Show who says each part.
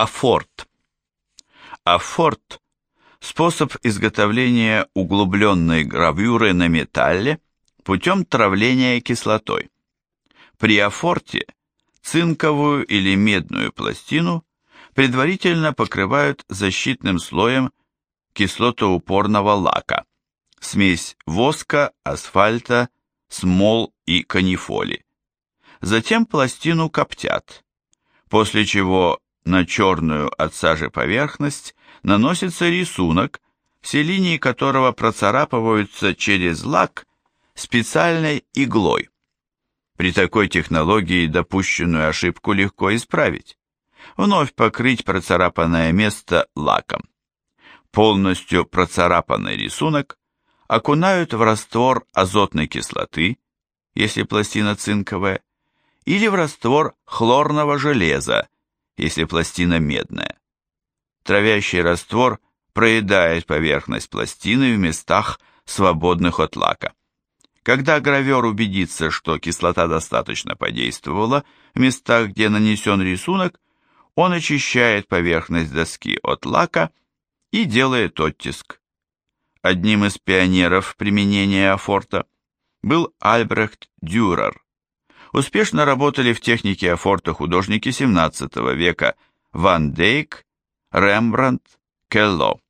Speaker 1: Афорт. Афорт – способ изготовления углубленной гравюры на металле путем травления кислотой. При афорте цинковую или медную пластину предварительно покрывают защитным слоем кислотоупорного лака, смесь воска, асфальта, смол и канифоли. Затем пластину коптят, после чего на черную от сажи поверхность наносится рисунок, все линии которого процарапываются через лак специальной иглой. При такой технологии допущенную ошибку легко исправить. Вновь покрыть процарапанное место лаком. Полностью процарапанный рисунок окунают в раствор азотной кислоты, если пластина цинковая, или в раствор хлорного железа, если пластина медная. Травящий раствор проедает поверхность пластины в местах, свободных от лака. Когда гравер убедится, что кислота достаточно подействовала в местах, где нанесен рисунок, он очищает поверхность доски от лака и делает оттиск. Одним из пионеров применения афорта был Альбрехт Дюрер успешно работали в технике афорта художники XVII века Ван Дейк, Рембрандт, Келло.